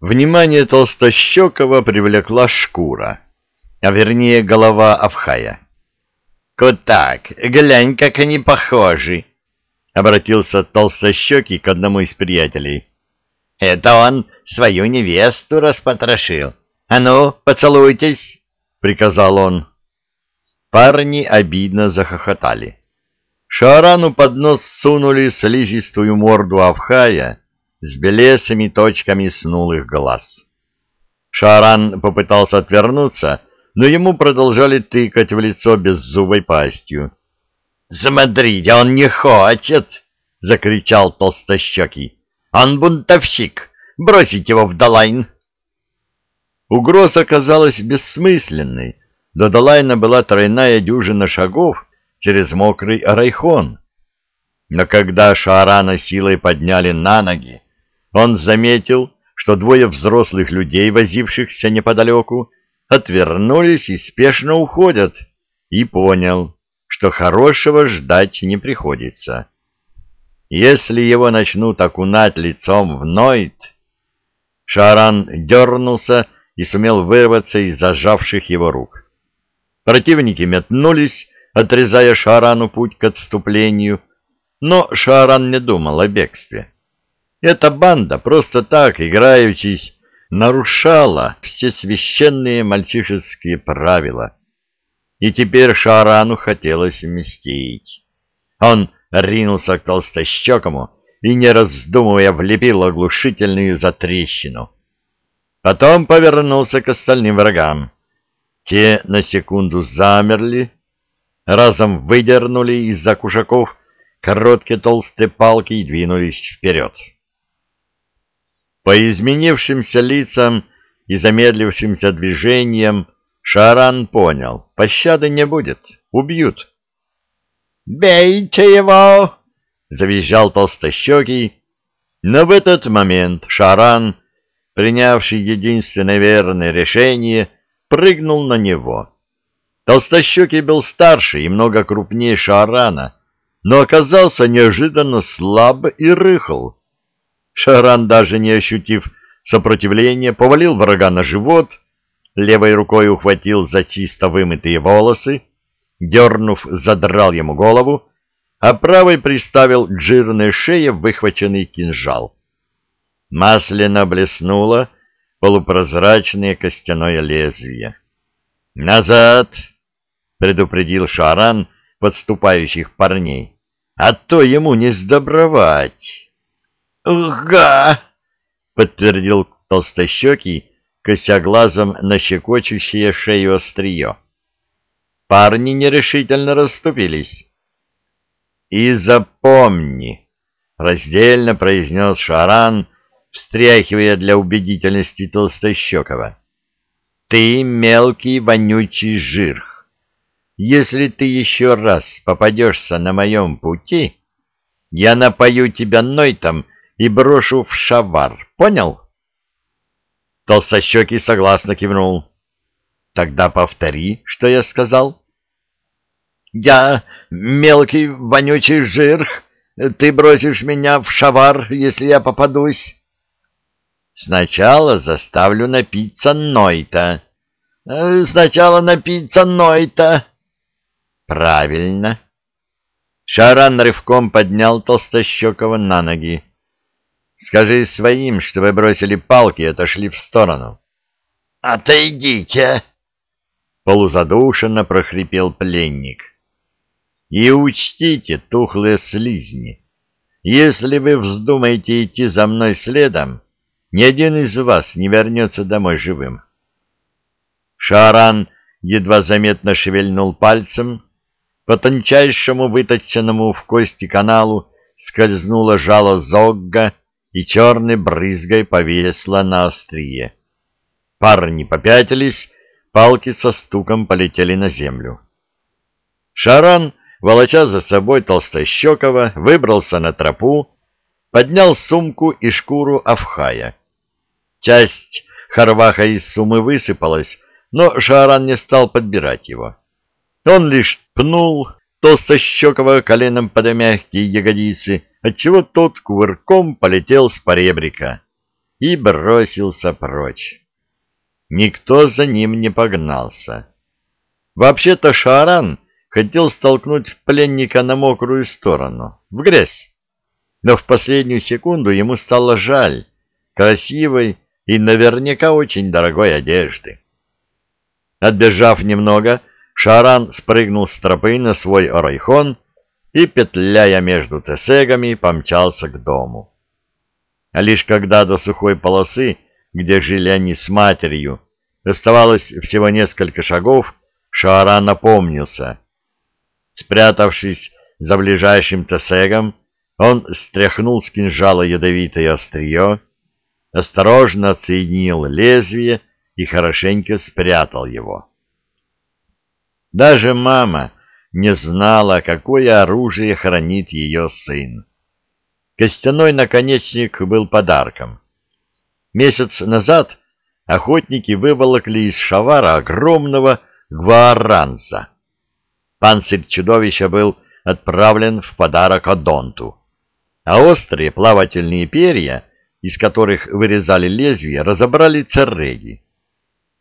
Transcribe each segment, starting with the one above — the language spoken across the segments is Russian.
Внимание Толстощекова привлекла шкура, а вернее голова Авхая. «Котак, глянь, как они похожи!» — обратился Толстощекий к одному из приятелей. «Это он свою невесту распотрошил. А ну, поцелуйтесь!» — приказал он. Парни обидно захохотали. Шарану под нос сунули слизистую морду Авхая с белесыми точками снулых глаз. Шаран попытался отвернуться, но ему продолжали тыкать в лицо беззубой пастью. «Смотрите, он не хочет!» — закричал толстощекий. «Он бунтовщик! Бросить его в Далайн!» Угроза казалась бессмысленной. До Далайна была тройная дюжина шагов через мокрый райхон. Но когда Шаарана силой подняли на ноги, он заметил, что двое взрослых людей, возившихся неподалеку, отвернулись и спешно уходят, и понял, что хорошего ждать не приходится. Если его начнут окунать лицом в Нойт, Шаран дернулся и сумел вырваться из зажавших его рук. Противники метнулись, отрезая Шарану путь к отступлению, но Шаран не думал о бегстве. Эта банда просто так, играючись, нарушала все священные мальчишеские правила. И теперь Шарану хотелось мстить. Он ринулся к толстощекому и, не раздумывая, влепил оглушительную затрещину. Потом повернулся к остальным врагам. Те на секунду замерли, разом выдернули из-за кушаков короткие толстые палки и двинулись вперед. По изменившимся лицам и замедлившимся движениям Шаран понял, пощады не будет, убьют. «Бейте его!» — завизжал толстощекий, но в этот момент Шаран, принявший единственное верное решение, прыгнул на него. Толстощекий был старше и много крупнее Шарана, но оказался неожиданно слаб и рыхл. Шаран, даже не ощутив сопротивления, повалил врага на живот, левой рукой ухватил за чисто вымытые волосы, дернув, задрал ему голову, а правой приставил к жирной шее выхваченный кинжал. Масляно блеснуло полупрозрачное костяное лезвие. «Назад!» — предупредил Шаран подступающих парней. «А то ему не сдобровать!» «Уга!» — подтвердил толстощекий, на щекочущее шею острие. Парни нерешительно расступились. «И запомни!» — раздельно произнес Шаран, встряхивая для убедительности Толстощекова. «Ты мелкий вонючий жирх. Если ты еще раз попадешься на моем пути, я напою тебя нойтом и брошу в шавар. Понял? Толстощекий согласно кивнул. Тогда повтори, что я сказал. Я мелкий вонючий жир. Ты бросишь меня в шавар, если я попадусь. Сначала заставлю напиться Нойта. Сначала напиться Нойта. Правильно. Шаран рывком поднял Толстощекова на ноги. Скажи своим, что вы бросили палки и отошли в сторону. — Отойдите! — полузадушенно прохрипел пленник. — И учтите, тухлые слизни, если вы вздумаете идти за мной следом, ни один из вас не вернется домой живым. Шаран едва заметно шевельнул пальцем, по тончайшему выточенному в кости каналу скользнуло жало зогга, и черной брызгой повесла на острие. Парни попятились, палки со стуком полетели на землю. Шаран, волоча за собой Толстощекова, выбрался на тропу, поднял сумку и шкуру Авхая. Часть харваха из сумы высыпалась, но Шаран не стал подбирать его. Он лишь пнул Толстощекова коленом под мягкие ягодицы, отчего тот кувырком полетел с поребрика. и бросился прочь. Никто за ним не погнался. Вообще-то Шаран хотел столкнуть пленника на мокрую сторону, в грязь. Но в последнюю секунду ему стало жаль красивой и наверняка очень дорогой одежды. Отбежав немного, Шаран спрыгнул с тропы на свой орайхон и, петляя между тесегами, помчался к дому. А лишь когда до сухой полосы, где жили они с матерью, оставалось всего несколько шагов, Шааран напомнился. Спрятавшись за ближайшим тесегом, он стряхнул с кинжала ядовитое острие, осторожно оценил лезвие и хорошенько спрятал его. Даже мама не знала, какое оружие хранит ее сын. Костяной наконечник был подарком. Месяц назад охотники выволокли из шавара огромного гвааранза. Панцирь чудовища был отправлен в подарок Адонту, а острые плавательные перья, из которых вырезали лезвие, разобрали церреги.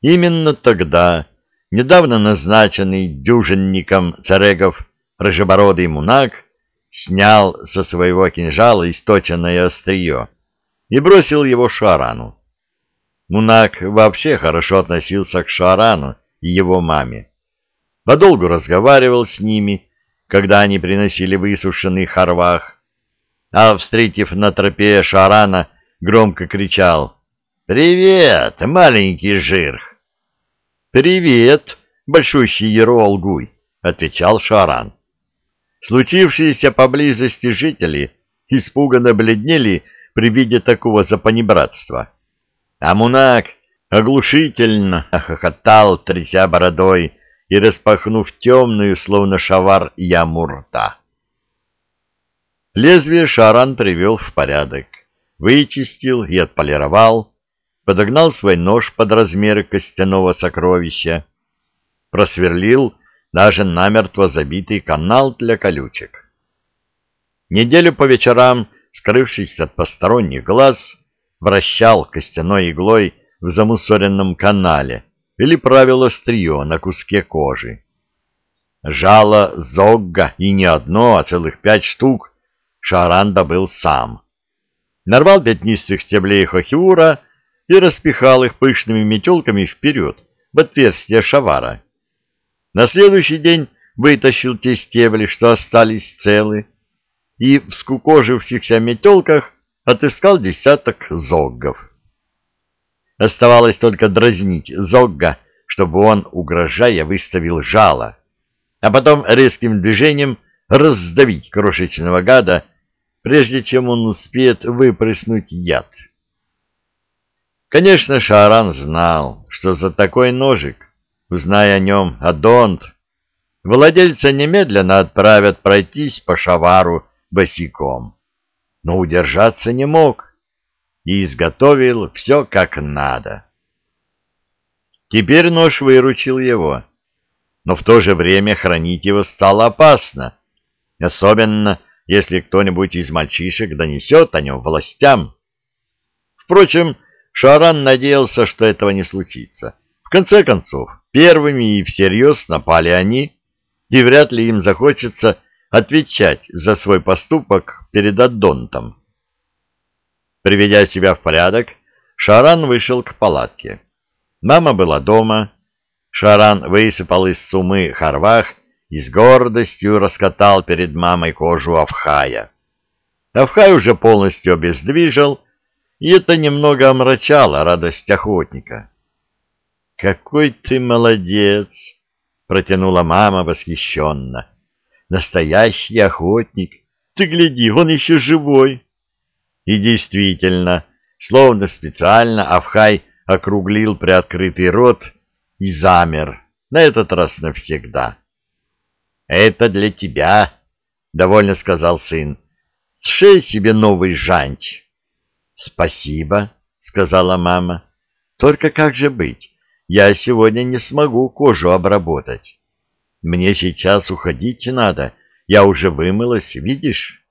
Именно тогда недавно назначенный дюжинником царегов рыжебородый мунак снял со своего кинжала источенное острие и бросил его Шарану. Мунак вообще хорошо относился к Шарану и его маме. Подолгу разговаривал с ними, когда они приносили высушенный харвах, а, встретив на тропе Шарана, громко кричал «Привет, маленький жирх!» «Привет, большущий Еролгуй!» — отвечал Шаран. Случившиеся поблизости жители испуганно бледнели при виде такого запанибратства. А Мунак оглушительно охохотал, тряся бородой и распахнув темную, словно шавар, яму рта. Лезвие Шаран привел в порядок, вычистил и отполировал, подогнал свой нож под размеры костяного сокровища, просверлил даже намертво забитый канал для колючек. Неделю по вечерам, скрывшись от посторонних глаз, вращал костяной иглой в замусоренном канале или правил острие на куске кожи. Жало зогга, и не одно, а целых пять штук, Шаран добыл сам. Нарвал пятнистых стеблей хохиура и распихал их пышными метелками вперед, в отверстие шавара. На следующий день вытащил те стебли, что остались целы, и в скукожившихся метелках отыскал десяток зоггов. Оставалось только дразнить зогга, чтобы он, угрожая, выставил жало, а потом резким движением раздавить крошечного гада, прежде чем он успеет выпрыснуть яд. Конечно, Шаран знал, что за такой ножик, узная о нем Адонт, владельца немедленно отправят пройтись по шавару босиком. Но удержаться не мог и изготовил все как надо. Теперь нож выручил его, но в то же время хранить его стало опасно, особенно если кто-нибудь из мальчишек донесет о нем властям. Впрочем, Шаран надеялся, что этого не случится. В конце концов, первыми и всерьез напали они, и вряд ли им захочется отвечать за свой поступок перед Аддонтом. Приведя себя в порядок, Шаран вышел к палатке. Мама была дома. Шаран высыпал из сумы харвах и с гордостью раскатал перед мамой кожу Авхая. Авхай уже полностью обездвижил, и это немного омрачало радость охотника. «Какой ты молодец!» — протянула мама восхищенно. «Настоящий охотник! Ты гляди, он еще живой!» И действительно, словно специально Авхай округлил приоткрытый рот и замер, на этот раз навсегда. «Это для тебя», — довольно сказал сын. «Сшей себе новый жанч». «Спасибо», — сказала мама. «Только как же быть? Я сегодня не смогу кожу обработать. Мне сейчас уходить надо. Я уже вымылась, видишь?»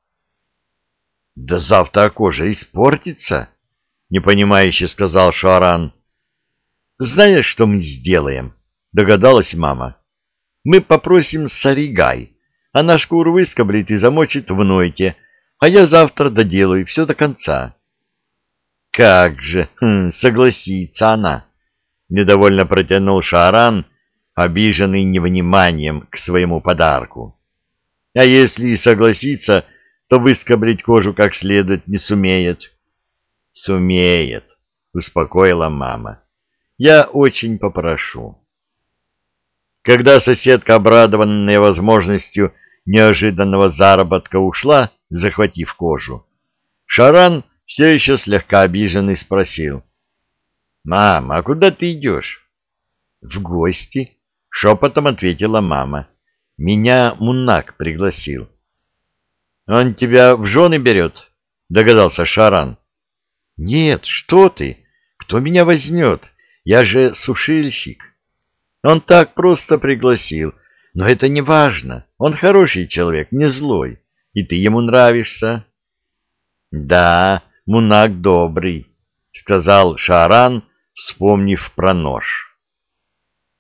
«Да завтра кожа испортится», — непонимающе сказал Шаран. «Знаешь, что мы сделаем?» — догадалась мама. «Мы попросим Саригай. Она шкуру выскоблит и замочит в нойте, а я завтра доделаю все до конца». «Как же! Хм, согласится она!» — недовольно протянул Шаран, обиженный невниманием к своему подарку. «А если и согласится, то выскоблить кожу как следует не сумеет». «Сумеет», — успокоила мама. «Я очень попрошу». Когда соседка, обрадованная возможностью неожиданного заработка, ушла, захватив кожу, Шаран, все еще слегка обиженный, спросил. «Мама, а куда ты идешь?» «В гости», — шепотом ответила мама. «Меня Мунак пригласил». «Он тебя в жены берет?» — догадался Шаран. «Нет, что ты! Кто меня возьмет? Я же сушильщик». Он так просто пригласил. Но это не важно. Он хороший человек, не злой. И ты ему нравишься. — Да, Мунак добрый, — сказал Шаран, вспомнив про нож.